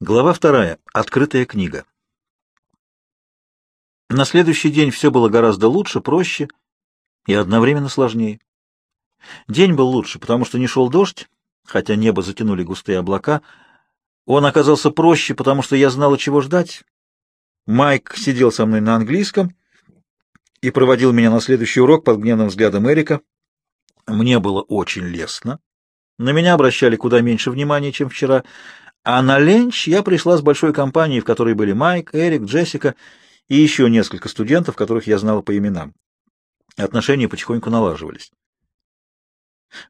Глава вторая. Открытая книга. На следующий день все было гораздо лучше, проще и одновременно сложнее. День был лучше, потому что не шел дождь, хотя небо затянули густые облака. Он оказался проще, потому что я знала, чего ждать. Майк сидел со мной на английском и проводил меня на следующий урок под гневным взглядом Эрика. Мне было очень лестно. На меня обращали куда меньше внимания, чем вчера, а на ленч я пришла с большой компанией, в которой были Майк, Эрик, Джессика и еще несколько студентов, которых я знала по именам. Отношения потихоньку налаживались.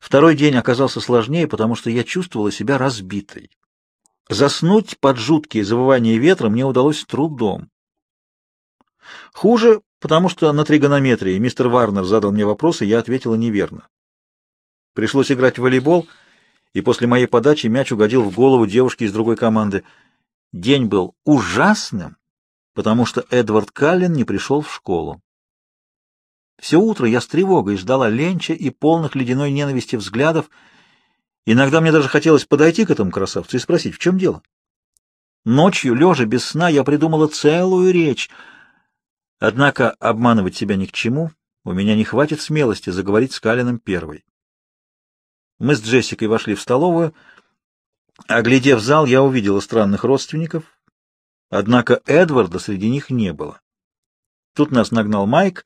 Второй день оказался сложнее, потому что я чувствовала себя разбитой. Заснуть под жуткие завывания ветра мне удалось с трудом. Хуже, потому что на тригонометрии мистер Варнер задал мне вопросы, я ответила неверно. Пришлось играть в волейбол, и после моей подачи мяч угодил в голову девушки из другой команды. День был ужасным, потому что Эдвард Каллен не пришел в школу. Все утро я с тревогой ждала ленча и полных ледяной ненависти взглядов. Иногда мне даже хотелось подойти к этому красавцу и спросить, в чем дело. Ночью, лежа без сна, я придумала целую речь. Однако обманывать себя ни к чему. У меня не хватит смелости заговорить с Калином первой. Мы с Джессикой вошли в столовую. Оглядев зал, я увидела странных родственников. Однако Эдварда среди них не было. Тут нас нагнал Майк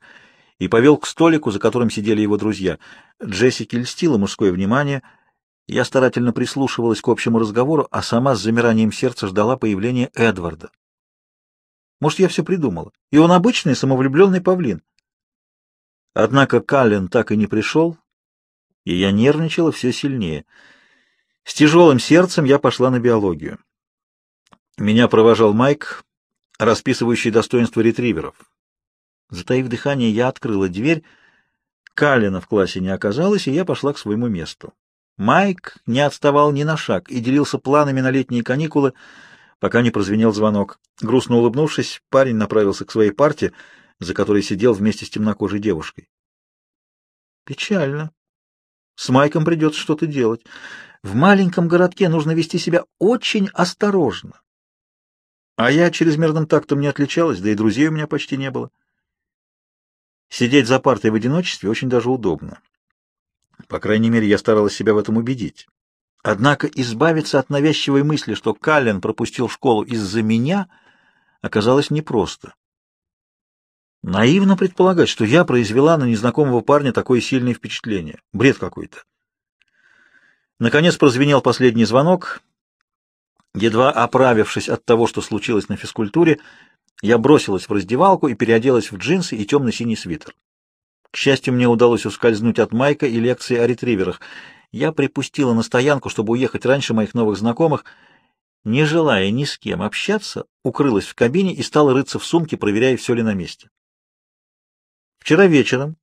и повел к столику, за которым сидели его друзья. Джессике льстило мужское внимание. Я старательно прислушивалась к общему разговору, а сама с замиранием сердца ждала появления Эдварда. Может, я все придумала, и он обычный самовлюбленный павлин. Однако Каллен так и не пришел, и я нервничала все сильнее. С тяжелым сердцем я пошла на биологию. Меня провожал Майк, расписывающий достоинства ретриверов. Затаив дыхание, я открыла дверь. Калина в классе не оказалось, и я пошла к своему месту. Майк не отставал ни на шаг и делился планами на летние каникулы, пока не прозвенел звонок. Грустно улыбнувшись, парень направился к своей парте, за которой сидел вместе с темнокожей девушкой. Печально. С Майком придется что-то делать. В маленьком городке нужно вести себя очень осторожно. А я чрезмерным тактом не отличалась, да и друзей у меня почти не было. Сидеть за партой в одиночестве очень даже удобно. По крайней мере, я старалась себя в этом убедить. Однако избавиться от навязчивой мысли, что Каллен пропустил школу из-за меня, оказалось непросто. Наивно предполагать, что я произвела на незнакомого парня такое сильное впечатление. Бред какой-то. Наконец прозвенел последний звонок. Едва оправившись от того, что случилось на физкультуре, я бросилась в раздевалку и переоделась в джинсы и темно-синий свитер. К счастью, мне удалось ускользнуть от Майка и лекции о ретриверах. Я припустила на стоянку, чтобы уехать раньше моих новых знакомых. Не желая ни с кем общаться, укрылась в кабине и стала рыться в сумке, проверяя, все ли на месте. Вчера вечером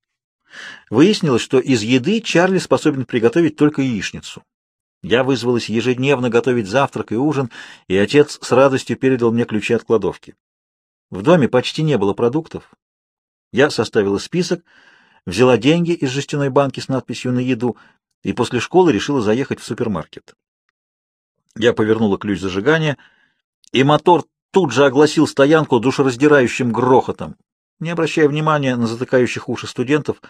выяснилось, что из еды Чарли способен приготовить только яичницу. Я вызвалась ежедневно готовить завтрак и ужин, и отец с радостью передал мне ключи от кладовки. В доме почти не было продуктов. Я составила список, взяла деньги из жестяной банки с надписью на еду и после школы решила заехать в супермаркет. Я повернула ключ зажигания, и мотор тут же огласил стоянку душераздирающим грохотом. Не обращая внимания на затыкающих уши студентов,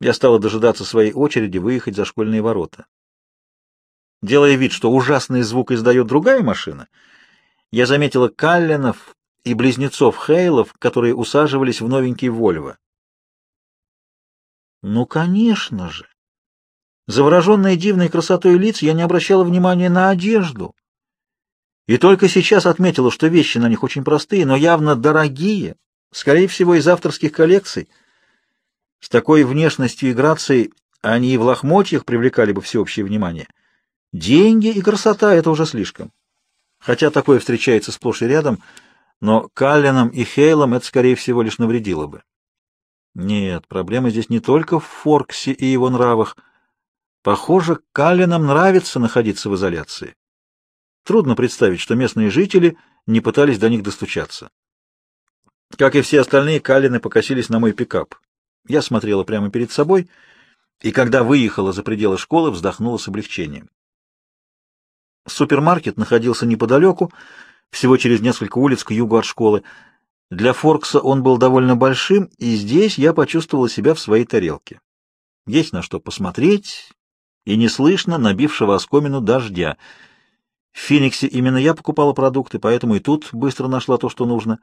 я стала дожидаться своей очереди выехать за школьные ворота. Делая вид, что ужасный звук издает другая машина, я заметила Калленов и близнецов Хейлов, которые усаживались в новенький Вольво. Ну, конечно же! Завороженная дивной красотой лиц, я не обращала внимания на одежду. И только сейчас отметила, что вещи на них очень простые, но явно дорогие, Скорее всего, из авторских коллекций. С такой внешностью и грацией они и в лохмотьях привлекали бы всеобщее внимание. Деньги и красота — это уже слишком. Хотя такое встречается сплошь и рядом, но Калленам и Хейлам это, скорее всего, лишь навредило бы. Нет, проблема здесь не только в Форксе и его нравах. Похоже, Калленам нравится находиться в изоляции. Трудно представить, что местные жители не пытались до них достучаться. Как и все остальные, Калины покосились на мой пикап. Я смотрела прямо перед собой, и когда выехала за пределы школы, вздохнула с облегчением. Супермаркет находился неподалеку, всего через несколько улиц к югу от школы. Для Форкса он был довольно большим, и здесь я почувствовала себя в своей тарелке. Есть на что посмотреть, и не слышно набившего оскомину дождя. В Фениксе именно я покупала продукты, поэтому и тут быстро нашла то, что нужно.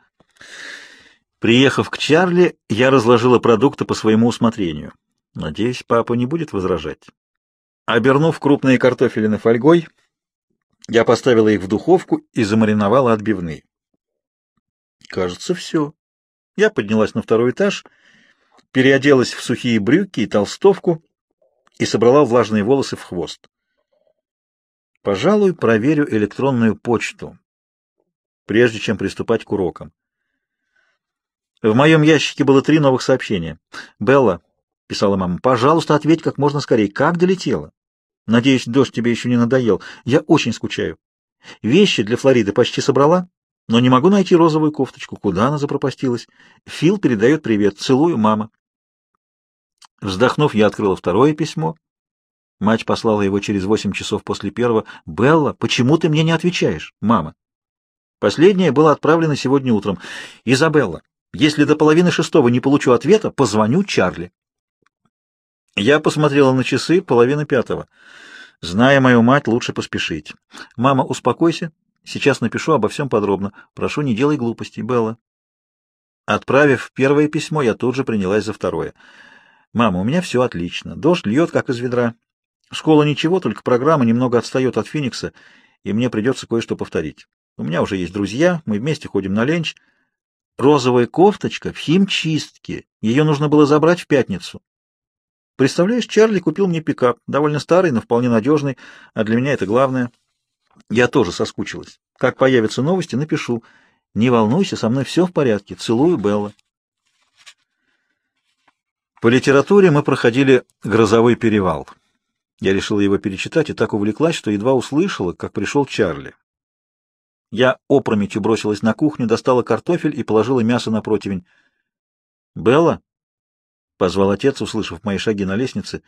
Приехав к Чарли, я разложила продукты по своему усмотрению. Надеюсь, папа не будет возражать. Обернув крупные картофелины фольгой, я поставила их в духовку и замариновала отбивные. Кажется, все. Я поднялась на второй этаж, переоделась в сухие брюки и толстовку и собрала влажные волосы в хвост. Пожалуй, проверю электронную почту, прежде чем приступать к урокам. В моем ящике было три новых сообщения. «Белла», — писала мама, — «пожалуйста, ответь как можно скорее. Как долетела? Надеюсь, дождь тебе еще не надоел. Я очень скучаю. Вещи для Флориды почти собрала, но не могу найти розовую кофточку. Куда она запропастилась? Фил передает привет. Целую, мама». Вздохнув, я открыла второе письмо. Мать послала его через восемь часов после первого. «Белла, почему ты мне не отвечаешь, мама?» Последнее было отправлено сегодня утром. «Изабелла, если до половины шестого не получу ответа, позвоню Чарли». Я посмотрела на часы, половина пятого. Зная мою мать, лучше поспешить. «Мама, успокойся. Сейчас напишу обо всем подробно. Прошу, не делай глупостей, Белла». Отправив первое письмо, я тут же принялась за второе. «Мама, у меня все отлично. Дождь льет, как из ведра. Школа ничего, только программа немного отстает от Феникса, и мне придется кое-что повторить. У меня уже есть друзья, мы вместе ходим на ленч. Розовая кофточка в химчистке. Ее нужно было забрать в пятницу. Представляешь, Чарли купил мне пикап, довольно старый, но вполне надежный, а для меня это главное. Я тоже соскучилась. Как появятся новости, напишу. Не волнуйся, со мной все в порядке. Целую, Белла. По литературе мы проходили «Грозовой перевал». Я решила его перечитать и так увлеклась, что едва услышала, как пришел Чарли. Я опрометью бросилась на кухню, достала картофель и положила мясо на противень. «Белла?» — позвал отец, услышав мои шаги на лестнице.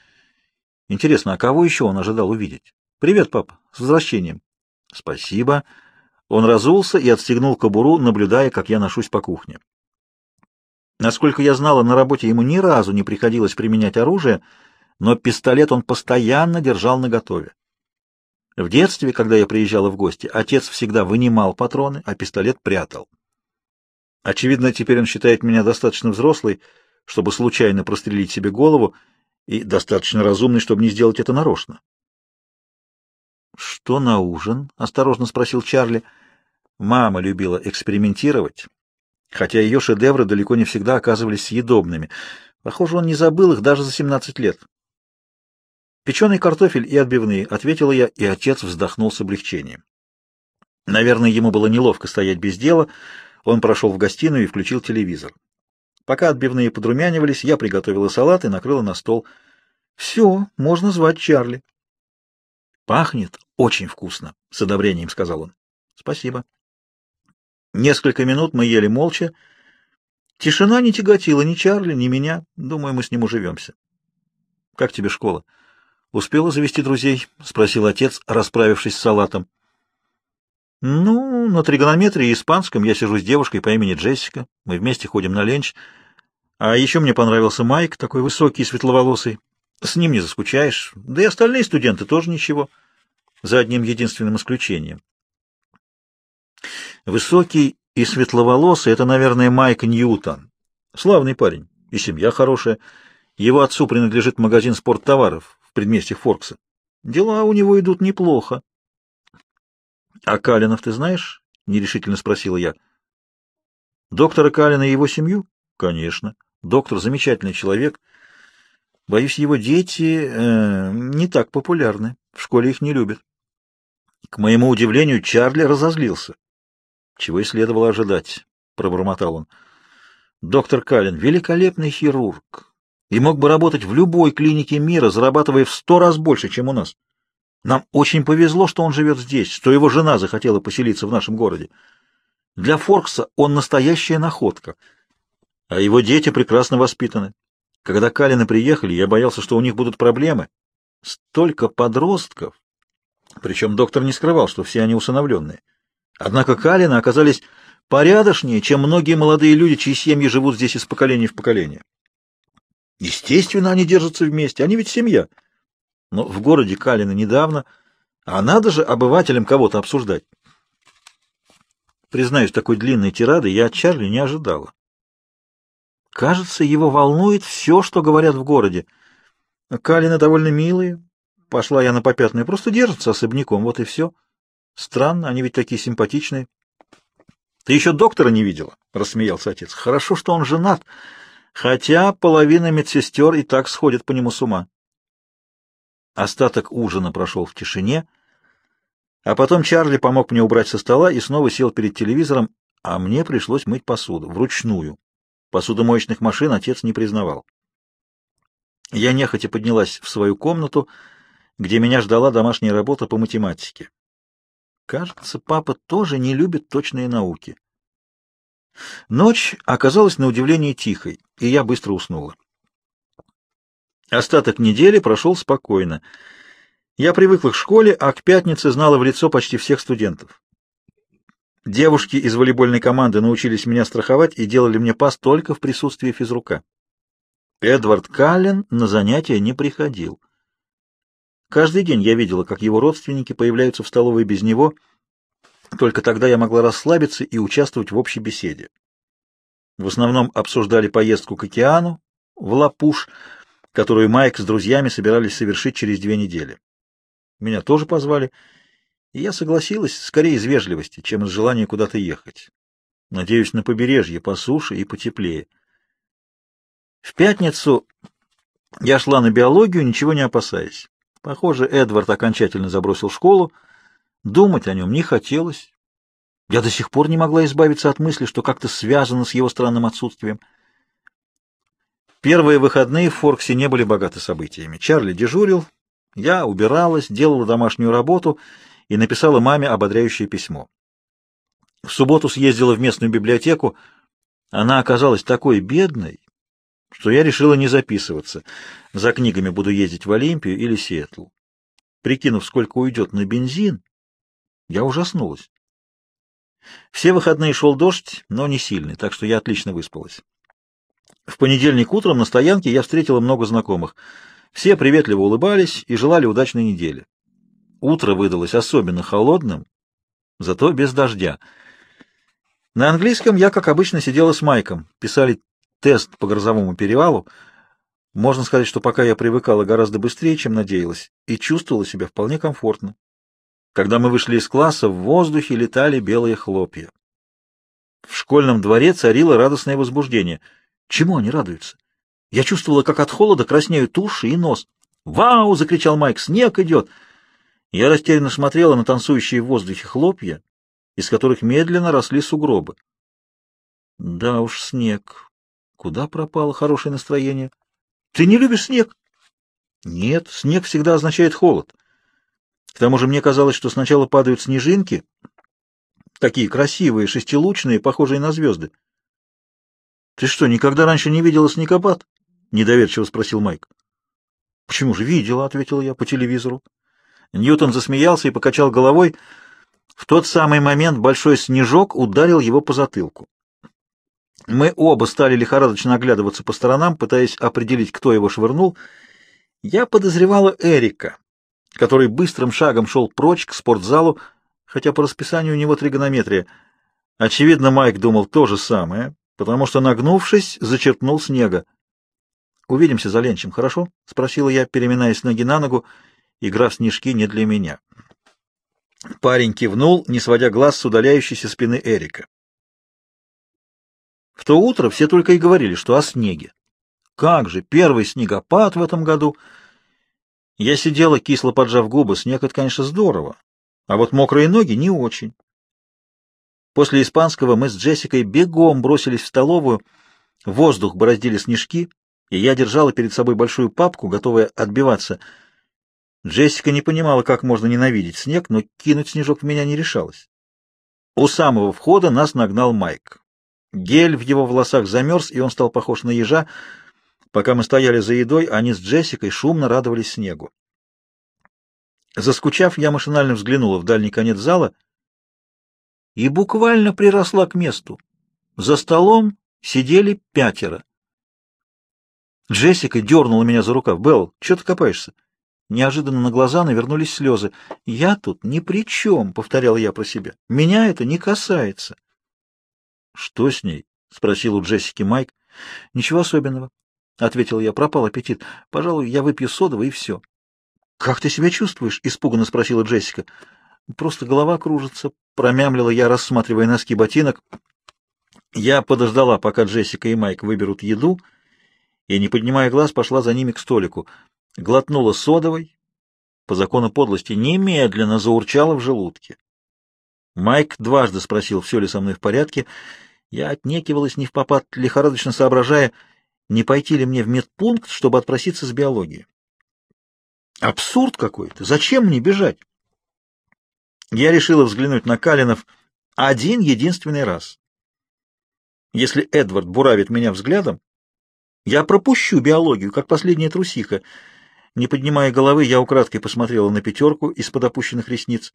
«Интересно, а кого еще он ожидал увидеть?» «Привет, папа, с возвращением». «Спасибо». Он разулся и отстегнул кобуру, наблюдая, как я ношусь по кухне. Насколько я знала, на работе ему ни разу не приходилось применять оружие, но пистолет он постоянно держал наготове. В детстве, когда я приезжала в гости, отец всегда вынимал патроны, а пистолет прятал. Очевидно, теперь он считает меня достаточно взрослой, чтобы случайно прострелить себе голову, и достаточно разумной, чтобы не сделать это нарочно. «Что на ужин?» — осторожно спросил Чарли. Мама любила экспериментировать, хотя ее шедевры далеко не всегда оказывались съедобными. Похоже, он не забыл их даже за 17 лет. «Печеный картофель и отбивные», — ответила я, и отец вздохнул с облегчением. Наверное, ему было неловко стоять без дела. Он прошел в гостиную и включил телевизор. Пока отбивные подрумянивались, я приготовила салат и накрыла на стол. «Все, можно звать Чарли». «Пахнет очень вкусно», — с одобрением сказал он. «Спасибо». Несколько минут мы ели молча. Тишина не тяготила ни Чарли, ни меня. Думаю, мы с ним уживемся. — Как тебе школа? — Успела завести друзей? — спросил отец, расправившись с салатом. — Ну, на тригонометрии и испанском я сижу с девушкой по имени Джессика. Мы вместе ходим на ленч. А еще мне понравился Майк, такой высокий и светловолосый. С ним не заскучаешь. Да и остальные студенты тоже ничего. За одним единственным исключением. Высокий и светловолосый — это, наверное, Майк Ньютон. Славный парень, и семья хорошая. Его отцу принадлежит магазин спорттоваров в предместьях Форкса. Дела у него идут неплохо. — А Калинов ты знаешь? — нерешительно спросила я. — Доктора Калина и его семью? — Конечно. Доктор замечательный человек. Боюсь, его дети э, не так популярны. В школе их не любят. К моему удивлению, Чарли разозлился. Чего и следовало ожидать, — пробормотал он. Доктор Каллен — великолепный хирург и мог бы работать в любой клинике мира, зарабатывая в сто раз больше, чем у нас. Нам очень повезло, что он живет здесь, что его жена захотела поселиться в нашем городе. Для Форкса он настоящая находка, а его дети прекрасно воспитаны. Когда Калины приехали, я боялся, что у них будут проблемы. Столько подростков. Причем доктор не скрывал, что все они усыновленные. Однако Калины оказались порядочнее, чем многие молодые люди, чьи семьи живут здесь из поколения в поколение. Естественно, они держатся вместе, они ведь семья. Но в городе Калина недавно, а надо же обывателям кого-то обсуждать. Признаюсь, такой длинной тирады я от Чарли не ожидала. Кажется, его волнует все, что говорят в городе. Калины довольно милые. Пошла я на попятную, просто держатся особняком, вот и все. Странно, они ведь такие симпатичные. — Ты еще доктора не видела? — рассмеялся отец. — Хорошо, что он женат, хотя половина медсестер и так сходит по нему с ума. Остаток ужина прошел в тишине, а потом Чарли помог мне убрать со стола и снова сел перед телевизором, а мне пришлось мыть посуду, вручную. Посудомоечных машин отец не признавал. Я нехотя поднялась в свою комнату, где меня ждала домашняя работа по математике. Кажется, папа тоже не любит точные науки. Ночь оказалась на удивление тихой, и я быстро уснула. Остаток недели прошел спокойно. Я привыкла к школе, а к пятнице знала в лицо почти всех студентов. Девушки из волейбольной команды научились меня страховать и делали мне пас только в присутствии физрука. Эдвард Каллен на занятия не приходил. Каждый день я видела, как его родственники появляются в столовой без него. Только тогда я могла расслабиться и участвовать в общей беседе. В основном обсуждали поездку к океану, в Лапуш, которую Майк с друзьями собирались совершить через две недели. Меня тоже позвали, и я согласилась скорее из вежливости, чем из желания куда-то ехать. Надеюсь, на побережье, по суше и потеплее. В пятницу я шла на биологию, ничего не опасаясь. Похоже, Эдвард окончательно забросил школу. Думать о нем не хотелось. Я до сих пор не могла избавиться от мысли, что как-то связано с его странным отсутствием. Первые выходные в Форксе не были богаты событиями. Чарли дежурил, я убиралась, делала домашнюю работу и написала маме ободряющее письмо. В субботу съездила в местную библиотеку. Она оказалась такой бедной, что я решила не записываться. За книгами буду ездить в Олимпию или Сиэтл. Прикинув, сколько уйдет на бензин, я ужаснулась. Все выходные шел дождь, но не сильный, так что я отлично выспалась. В понедельник утром на стоянке я встретила много знакомых — все приветливо улыбались и желали удачной недели. Утро выдалось особенно холодным, зато без дождя. На английском я, как обычно, сидела с Майком. Писали тест по грозовому перевалу. Можно сказать, что пока я привыкала гораздо быстрее, чем надеялась, и чувствовала себя вполне комфортно. Когда мы вышли из класса, в воздухе летали белые хлопья. В школьном дворе царило радостное возбуждение. Чему они радуются? Я чувствовала, как от холода краснеют уши и нос. «Вау!» — закричал Майк. «Снег идет!» Я растерянно смотрела на танцующие в воздухе хлопья, из которых медленно росли сугробы. Да уж, снег. Куда пропало хорошее настроение? Ты не любишь снег? Нет, снег всегда означает холод. К тому же мне казалось, что сначала падают снежинки, такие красивые, шестилучные, похожие на звезды. Ты что, никогда раньше не видела снегопад? недоверчиво спросил Майк. Почему же видела, ответил я по телевизору. Ньютон засмеялся и покачал головой. В тот самый момент большой снежок ударил его по затылку. Мы оба стали лихорадочно оглядываться по сторонам, пытаясь определить, кто его швырнул. Я подозревала Эрика, который быстрым шагом шел прочь к спортзалу, хотя по расписанию у него тригонометрия. Очевидно, Майк думал то же самое, потому что, нагнувшись, зачерпнул снега. Увидимся за ленчем, хорошо? — спросила я, переминаясь ноги на ногу. Игра в снежки не для меня. Парень кивнул, не сводя глаз с удаляющейся спины Эрика. В то утро все только и говорили, что о снеге. Как же, первый снегопад в этом году! Я сидела, кисло поджав губы. Снег — это, конечно, здорово, а вот мокрые ноги — не очень. После испанского мы с Джессикой бегом бросились в столовую, воздух бороздили снежки — и я держала перед собой большую папку, готовая отбиваться. Джессика не понимала, как можно ненавидеть снег, но кинуть снежок в меня не решалась. У самого входа нас нагнал Майк. Гель в его волосах замерз, и он стал похож на ежа. Пока мы стояли за едой, они с Джессикой шумно радовались снегу. Заскучав, я машинально взглянула в дальний конец зала. и буквально приросла к месту. За столом сидели пятеро. Джессика дернула меня за рукав. «Белл, что ты копаешься?» Неожиданно на глаза навернулись слезы. «Я тут ни при чем», — повторял я про себя. «Меня это не касается». «Что с ней?» — спросил у Джессики Майк. «Ничего особенного», — ответил я. «Пропал аппетит. Пожалуй, я выпью содовый и все». «Как ты себя чувствуешь?» — испуганно спросила Джессика. «Просто голова кружится», — промямлила я, рассматривая носки ботинок. Я подождала, пока Джессика и Майк выберут еду, и, не поднимая глаз, пошла за ними к столику. Глотнула содовой, по закону подлости, немедленно заурчала в желудке. Майк дважды спросил, все ли со мной в порядке. Я отнекивалась не в попад, лихорадочно соображая, не пойти ли мне в медпункт, чтобы отпроситься с биологии. Абсурд какой-то! Зачем мне бежать? Я решила взглянуть на Калинов один единственный раз. Если Эдвард буравит меня взглядом, я пропущу биологию, как последняя трусиха. Не поднимая головы, я украдкой посмотрела на пятерку из-под опущенных ресниц.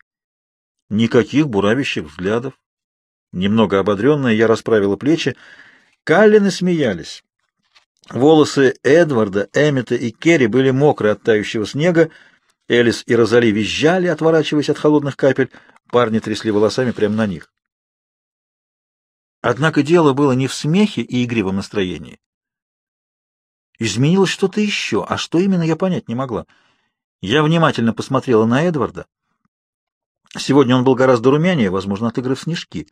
Никаких буравящих взглядов. Немного ободренная, я расправила плечи. Каллины смеялись. Волосы Эдварда, Эммета и Керри были мокрые от тающего снега. Элис и Розали визжали, отворачиваясь от холодных капель. Парни трясли волосами прямо на них. Однако дело было не в смехе и игривом настроении. Изменилось что-то еще, а что именно я понять не могла. Я внимательно посмотрела на Эдварда. Сегодня он был гораздо румянее, возможно, от игры в снежки.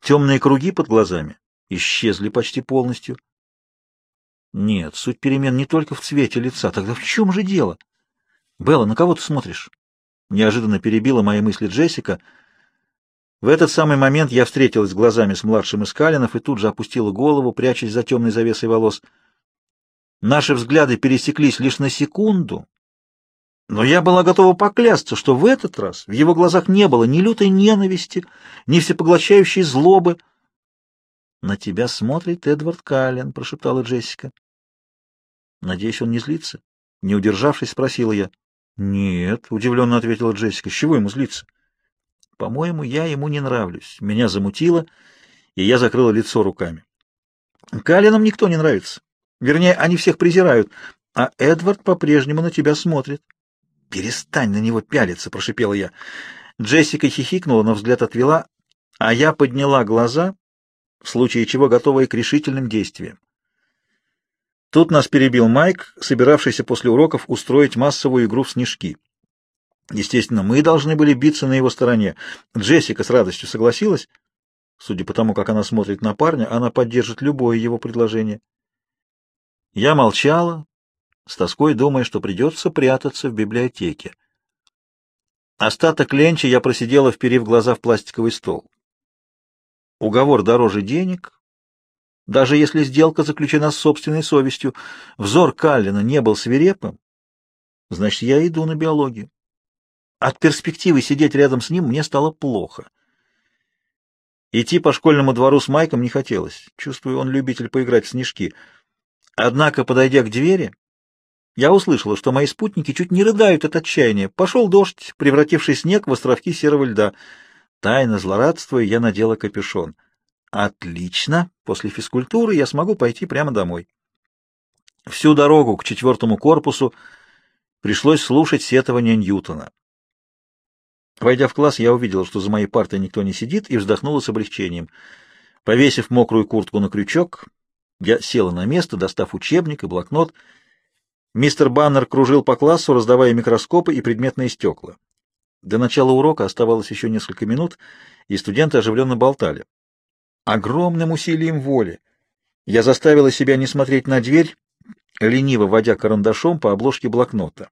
Темные круги под глазами исчезли почти полностью. Нет, суть перемен не только в цвете лица. Тогда в чем же дело? Белла, на кого ты смотришь? Неожиданно перебила мои мысли Джессика — в этот самый момент я встретилась глазами с младшим из Калинов и тут же опустила голову, прячась за темной завесой волос. Наши взгляды пересеклись лишь на секунду, но я была готова поклясться, что в этот раз в его глазах не было ни лютой ненависти, ни всепоглощающей злобы. — На тебя смотрит Эдвард Каллен, — прошептала Джессика. — Надеюсь, он не злится? Не удержавшись, спросила я. — Нет, — удивленно ответила Джессика. — С чего ему злиться? — по-моему, я ему не нравлюсь. Меня замутило, и я закрыла лицо руками. Калинам никто не нравится. Вернее, они всех презирают, а Эдвард по-прежнему на тебя смотрит. «Перестань на него пялиться!» — прошипела я. Джессика хихикнула, но взгляд отвела, а я подняла глаза, в случае чего готовая к решительным действиям. Тут нас перебил Майк, собиравшийся после уроков устроить массовую игру в снежки. Естественно, мы должны были биться на его стороне. Джессика с радостью согласилась. Судя по тому, как она смотрит на парня, она поддержит любое его предложение. Я молчала, с тоской думая, что придется прятаться в библиотеке. Остаток ленча я просидела, вперив глаза в пластиковый стол. Уговор дороже денег. Даже если сделка заключена с собственной совестью, взор Каллина не был свирепым, значит, я иду на биологию. От перспективы сидеть рядом с ним мне стало плохо. Идти по школьному двору с Майком не хотелось. Чувствую, он любитель поиграть в снежки. Однако, подойдя к двери, я услышала, что мои спутники чуть не рыдают от отчаяния. Пошел дождь, превративший снег в островки серого льда. Тайно злорадствуя, я надела капюшон. Отлично! После физкультуры я смогу пойти прямо домой. Всю дорогу к четвертому корпусу пришлось слушать сетование Ньютона. Войдя в класс, я увидела, что за моей партой никто не сидит, и вздохнула с облегчением. Повесив мокрую куртку на крючок, я села на место, достав учебник и блокнот. Мистер Баннер кружил по классу, раздавая микроскопы и предметные стекла. До начала урока оставалось еще несколько минут, и студенты оживленно болтали. Огромным усилием воли я заставила себя не смотреть на дверь, лениво водя карандашом по обложке блокнота.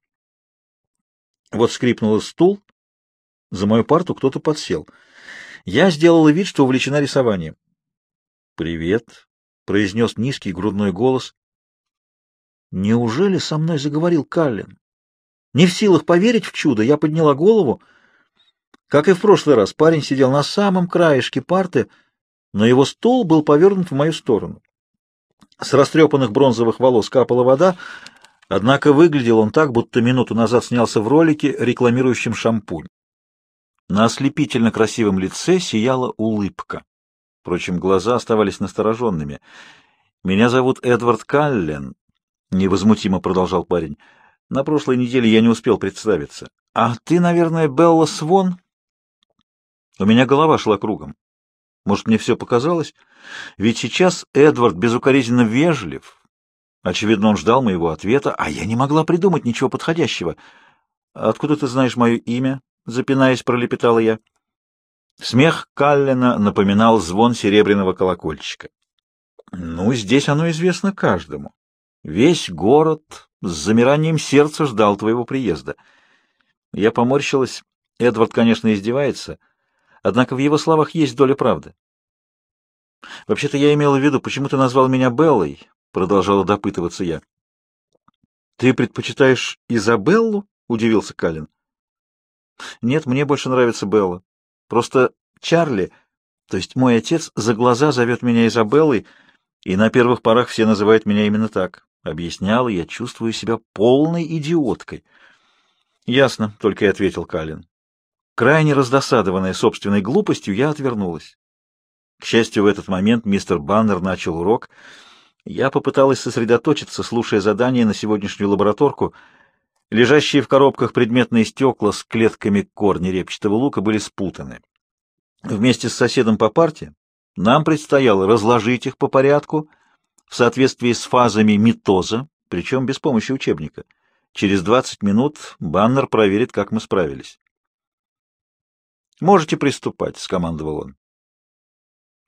Вот скрипнул стул, за мою парту кто-то подсел. Я сделала вид, что увлечена рисованием. «Привет», — произнес низкий грудной голос. «Неужели со мной заговорил Каллен?» Не в силах поверить в чудо, я подняла голову. Как и в прошлый раз, парень сидел на самом краешке парты, но его стол был повернут в мою сторону. С растрепанных бронзовых волос капала вода, однако выглядел он так, будто минуту назад снялся в ролике, рекламирующем шампунь. На ослепительно красивом лице сияла улыбка. Впрочем, глаза оставались настороженными. «Меня зовут Эдвард Каллен», — невозмутимо продолжал парень. «На прошлой неделе я не успел представиться. А ты, наверное, Белла Свон?» У меня голова шла кругом. Может, мне все показалось? Ведь сейчас Эдвард безукоризненно вежлив. Очевидно, он ждал моего ответа, а я не могла придумать ничего подходящего. «Откуда ты знаешь мое имя?» — запинаясь, пролепетала я. Смех Каллена напоминал звон серебряного колокольчика. Ну, здесь оно известно каждому. Весь город с замиранием сердца ждал твоего приезда. Я поморщилась. Эдвард, конечно, издевается, однако в его словах есть доля правды. «Вообще-то я имела в виду, почему ты назвал меня Беллой?» — продолжала допытываться я. «Ты предпочитаешь Изабеллу?» — удивился Калин. «Нет, мне больше нравится Белла. Просто Чарли, то есть мой отец, за глаза зовет меня Изабеллой, и на первых порах все называют меня именно так. Объяснял, я чувствую себя полной идиоткой. Ясно, только и ответил Калин. Крайне раздосадованная собственной глупостью, я отвернулась. К счастью, в этот момент мистер Баннер начал урок. Я попыталась сосредоточиться, слушая задание на сегодняшнюю лабораторку — Лежащие в коробках предметные стекла с клетками корня репчатого лука были спутаны. Вместе с соседом по парте нам предстояло разложить их по порядку в соответствии с фазами митоза, причем без помощи учебника. Через 20 минут баннер проверит, как мы справились. «Можете приступать», — скомандовал он.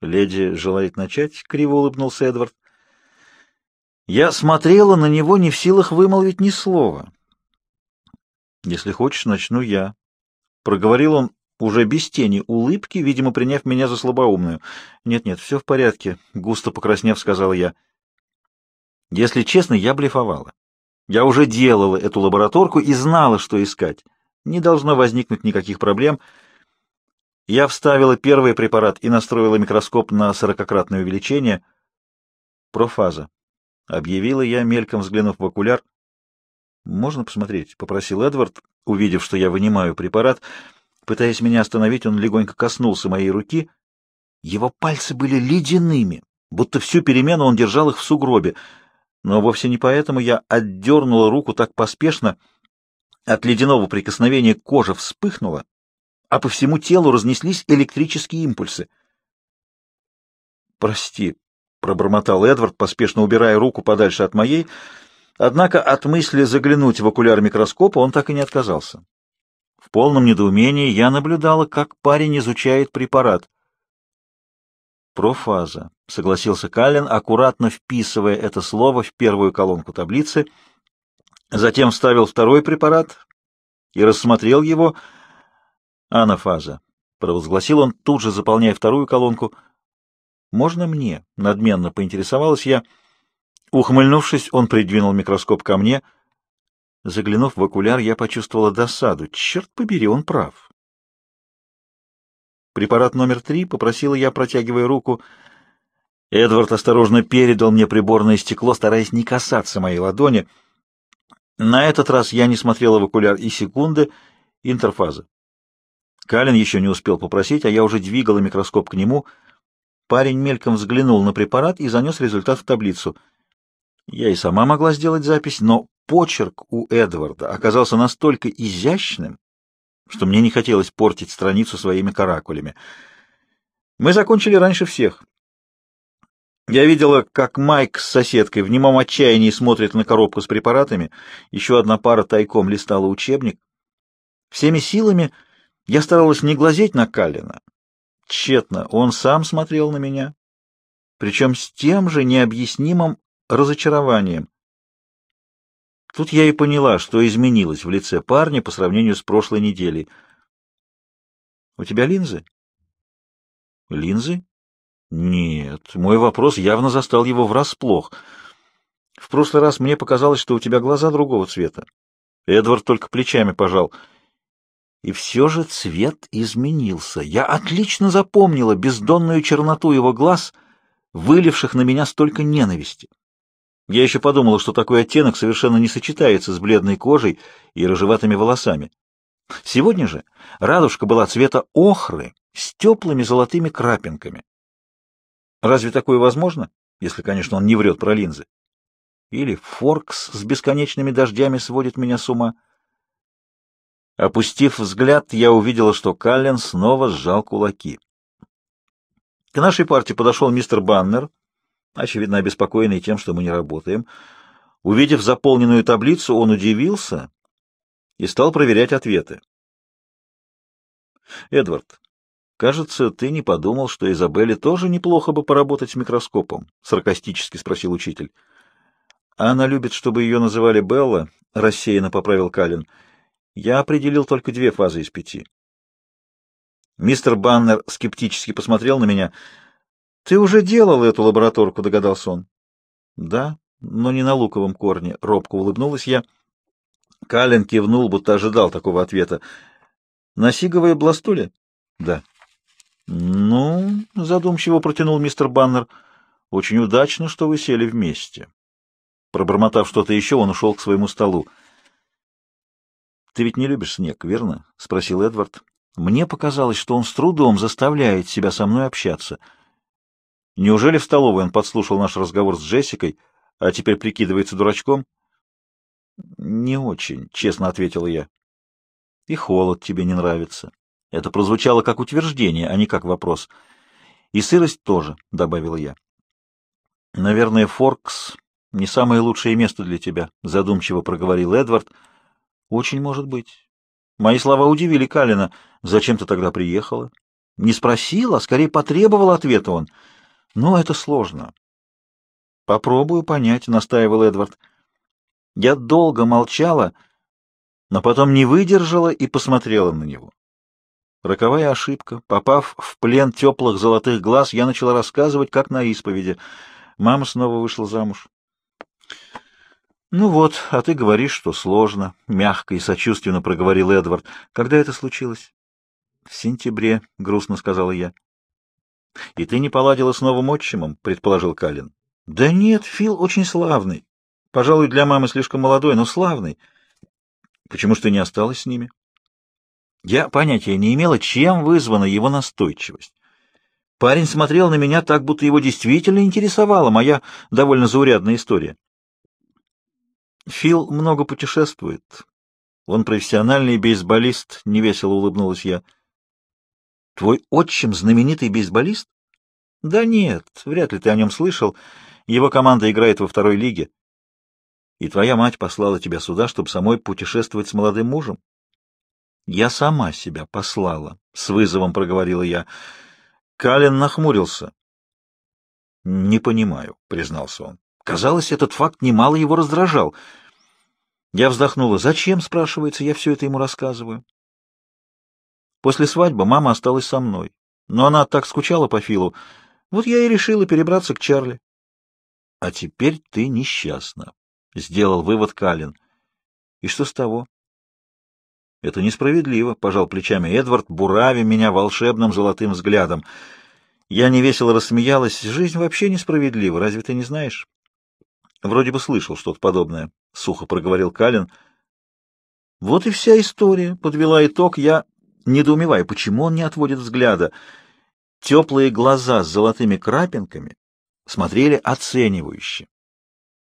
«Леди желает начать?» — криво улыбнулся Эдвард. Я смотрела на него, не в силах вымолвить ни слова. Если хочешь, начну я. Проговорил он уже без тени улыбки, видимо, приняв меня за слабоумную. Нет-нет, все в порядке, густо покраснев, сказала я. Если честно, я блефовала. Я уже делала эту лабораторку и знала, что искать. Не должно возникнуть никаких проблем. Я вставила первый препарат и настроила микроскоп на сорокократное увеличение. Профаза. Объявила я, мельком взглянув в окуляр. «Можно посмотреть?» — попросил Эдвард, увидев, что я вынимаю препарат. Пытаясь меня остановить, он легонько коснулся моей руки. Его пальцы были ледяными, будто всю перемену он держал их в сугробе. Но вовсе не поэтому я отдернула руку так поспешно. От ледяного прикосновения кожа вспыхнула, а по всему телу разнеслись электрические импульсы. «Прости», — пробормотал Эдвард, поспешно убирая руку подальше от моей, — Однако от мысли заглянуть в окуляр микроскопа он так и не отказался. В полном недоумении я наблюдала, как парень изучает препарат. «Профаза», — согласился Каллен, аккуратно вписывая это слово в первую колонку таблицы, затем вставил второй препарат и рассмотрел его. «Анафаза», — провозгласил он, тут же заполняя вторую колонку. «Можно мне?» — надменно поинтересовалась я — Ухмыльнувшись, он придвинул микроскоп ко мне. Заглянув в окуляр, я почувствовала досаду. Черт побери, он прав. Препарат номер три попросила я, протягивая руку. Эдвард осторожно передал мне приборное стекло, стараясь не касаться моей ладони. На этот раз я не смотрела в окуляр и секунды. Интерфаза. Калин еще не успел попросить, а я уже двигала микроскоп к нему. Парень мельком взглянул на препарат и занес результат в таблицу — я и сама могла сделать запись, но почерк у Эдварда оказался настолько изящным, что мне не хотелось портить страницу своими каракулями. Мы закончили раньше всех. Я видела, как Майк с соседкой в немом отчаянии смотрит на коробку с препаратами, еще одна пара тайком листала учебник. Всеми силами я старалась не глазеть на Каллина. Тщетно, он сам смотрел на меня, причем с тем же необъяснимым разочарованием. Тут я и поняла, что изменилось в лице парня по сравнению с прошлой неделей. «У тебя линзы?» «Линзы?» «Нет, мой вопрос явно застал его врасплох. В прошлый раз мне показалось, что у тебя глаза другого цвета». Эдвард только плечами пожал. И все же цвет изменился. Я отлично запомнила бездонную черноту его глаз, выливших на меня столько ненависти. Я еще подумала, что такой оттенок совершенно не сочетается с бледной кожей и рыжеватыми волосами. Сегодня же радужка была цвета охры с теплыми золотыми крапинками. Разве такое возможно, если, конечно, он не врет про линзы? Или Форкс с бесконечными дождями сводит меня с ума? Опустив взгляд, я увидела, что Каллен снова сжал кулаки. К нашей партии подошел мистер Баннер, очевидно обеспокоенный тем, что мы не работаем. Увидев заполненную таблицу, он удивился и стал проверять ответы. «Эдвард, кажется, ты не подумал, что Изабелле тоже неплохо бы поработать с микроскопом?» — саркастически спросил учитель. «Она любит, чтобы ее называли Белла», — рассеянно поправил Калин. «Я определил только две фазы из пяти». Мистер Баннер скептически посмотрел на меня. «Ты уже делал эту лабораторку», — догадался он. «Да, но не на луковом корне», — робко улыбнулась я. Калин кивнул, будто ожидал такого ответа. «На сиговой бластуле?» «Да». «Ну», — задумчиво протянул мистер Баннер, — «очень удачно, что вы сели вместе». Пробормотав что-то еще, он ушел к своему столу. «Ты ведь не любишь снег, верно?» — спросил Эдвард. Мне показалось, что он с трудом заставляет себя со мной общаться. Неужели в столовой он подслушал наш разговор с Джессикой, а теперь прикидывается дурачком? «Не очень», — честно ответила я. «И холод тебе не нравится». Это прозвучало как утверждение, а не как вопрос. «И сырость тоже», — добавила я. «Наверное, Форкс — не самое лучшее место для тебя», — задумчиво проговорил Эдвард. «Очень может быть. Мои слова удивили Калина. Зачем ты тогда приехала? Не спросила, а скорее потребовал ответа он. Но это сложно. Попробую понять, настаивал Эдвард. Я долго молчала, но потом не выдержала и посмотрела на него. Роковая ошибка. Попав в плен теплых золотых глаз, я начала рассказывать, как на исповеди. Мама снова вышла замуж. «Ну вот, а ты говоришь, что сложно», — мягко и сочувственно проговорил Эдвард. «Когда это случилось?» «В сентябре», — грустно сказала я. «И ты не поладила с новым отчимом?» — предположил Калин. «Да нет, Фил очень славный. Пожалуй, для мамы слишком молодой, но славный. Почему ж ты не осталась с ними?» Я понятия не имела, чем вызвана его настойчивость. Парень смотрел на меня так, будто его действительно интересовала моя довольно заурядная история. Фил много путешествует. Он профессиональный бейсболист, — невесело улыбнулась я. Твой отчим знаменитый бейсболист? Да нет, вряд ли ты о нем слышал. Его команда играет во второй лиге. И твоя мать послала тебя сюда, чтобы самой путешествовать с молодым мужем? Я сама себя послала, — с вызовом проговорила я. Калин нахмурился. Не понимаю, — признался он. Казалось, этот факт немало его раздражал. Я вздохнула. «Зачем?» — спрашивается. Я все это ему рассказываю. После свадьбы мама осталась со мной. Но она так скучала по Филу. Вот я и решила перебраться к Чарли. — А теперь ты несчастна, — сделал вывод Калин. — И что с того? — Это несправедливо, — пожал плечами Эдвард, бурави меня волшебным золотым взглядом. Я невесело рассмеялась. Жизнь вообще несправедлива, разве ты не знаешь? Вроде бы слышал что-то подобное, — сухо проговорил Калин. Вот и вся история, — подвела итог я, недоумевая, почему он не отводит взгляда. Теплые глаза с золотыми крапинками смотрели оценивающе.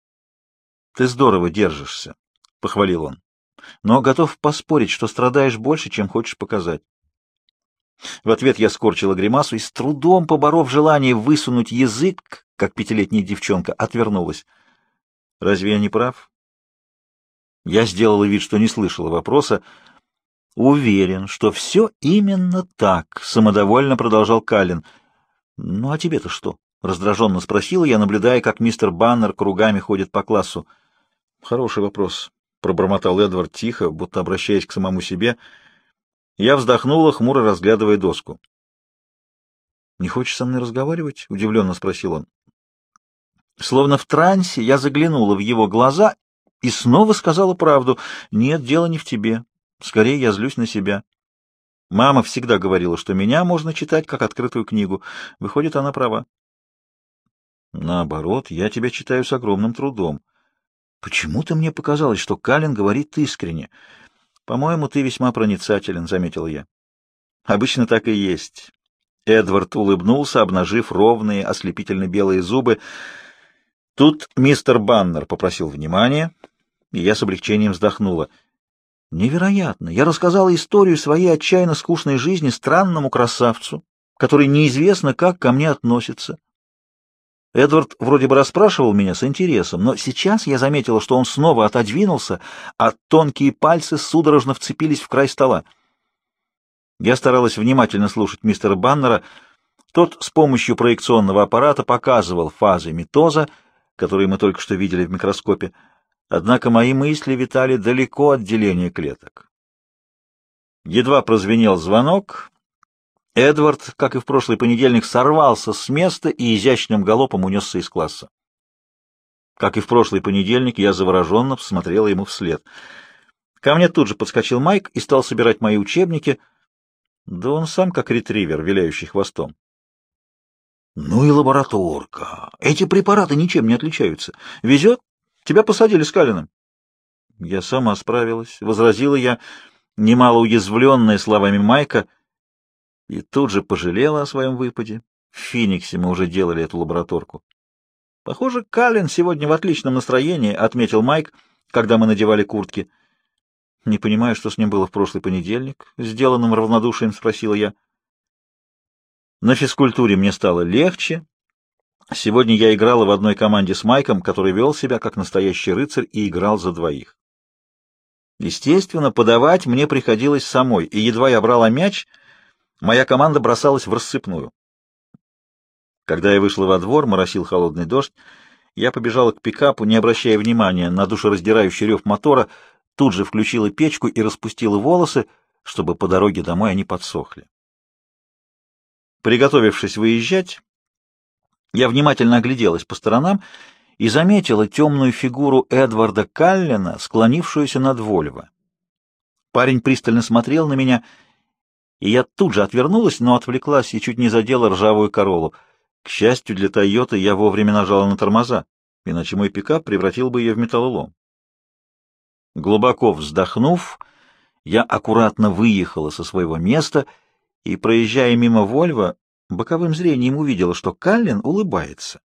— Ты здорово держишься, — похвалил он, — но готов поспорить, что страдаешь больше, чем хочешь показать. В ответ я скорчила гримасу и, с трудом поборов желание высунуть язык, как пятилетняя девчонка, отвернулась. Разве я не прав? Я сделала вид, что не слышала вопроса. Уверен, что все именно так, самодовольно продолжал Калин. Ну а тебе-то что? Раздраженно спросила я, наблюдая, как мистер Баннер кругами ходит по классу. Хороший вопрос, пробормотал Эдвард тихо, будто обращаясь к самому себе. Я вздохнула, хмуро разглядывая доску. «Не хочешь со мной разговаривать?» — удивленно спросил он. Словно в трансе я заглянула в его глаза и снова сказала правду. Нет, дело не в тебе. Скорее, я злюсь на себя. Мама всегда говорила, что меня можно читать как открытую книгу. Выходит, она права. Наоборот, я тебя читаю с огромным трудом. Почему-то мне показалось, что Калин говорит искренне. По-моему, ты весьма проницателен, — заметил я. Обычно так и есть. Эдвард улыбнулся, обнажив ровные, ослепительно белые зубы. Тут мистер Баннер попросил внимания, и я с облегчением вздохнула. Невероятно! Я рассказала историю своей отчаянно скучной жизни странному красавцу, который неизвестно как ко мне относится. Эдвард вроде бы расспрашивал меня с интересом, но сейчас я заметила, что он снова отодвинулся, а тонкие пальцы судорожно вцепились в край стола. Я старалась внимательно слушать мистера Баннера. Тот с помощью проекционного аппарата показывал фазы митоза, которые мы только что видели в микроскопе, однако мои мысли витали далеко от деления клеток. Едва прозвенел звонок, Эдвард, как и в прошлый понедельник, сорвался с места и изящным галопом унесся из класса. Как и в прошлый понедельник, я завороженно смотрела ему вслед. Ко мне тут же подскочил Майк и стал собирать мои учебники. Да он сам как ретривер, виляющий хвостом. Ну и лабораторка. Эти препараты ничем не отличаются. Везет? Тебя посадили с Калином. Я сама справилась, — возразила я, немало уязвленная словами Майка — и тут же пожалела о своем выпаде. В Фениксе мы уже делали эту лабораторку. Похоже, Каллен сегодня в отличном настроении, отметил Майк, когда мы надевали куртки. Не понимаю, что с ним было в прошлый понедельник, сделанным равнодушием спросила я. На физкультуре мне стало легче. Сегодня я играла в одной команде с Майком, который вел себя как настоящий рыцарь и играл за двоих. Естественно, подавать мне приходилось самой, и едва я брала мяч — Моя команда бросалась в рассыпную. Когда я вышла во двор, моросил холодный дождь, я побежала к пикапу, не обращая внимания на душераздирающий рев мотора, тут же включила печку и распустила волосы, чтобы по дороге домой они подсохли. Приготовившись выезжать, я внимательно огляделась по сторонам и заметила темную фигуру Эдварда Каллена, склонившуюся над Вольво. Парень пристально смотрел на меня — и я тут же отвернулась, но отвлеклась и чуть не задела ржавую королу. К счастью для Тойоты, я вовремя нажала на тормоза, иначе мой пикап превратил бы ее в металлолом. Глубоко вздохнув, я аккуратно выехала со своего места и, проезжая мимо Вольва, боковым зрением увидела, что Каллен улыбается.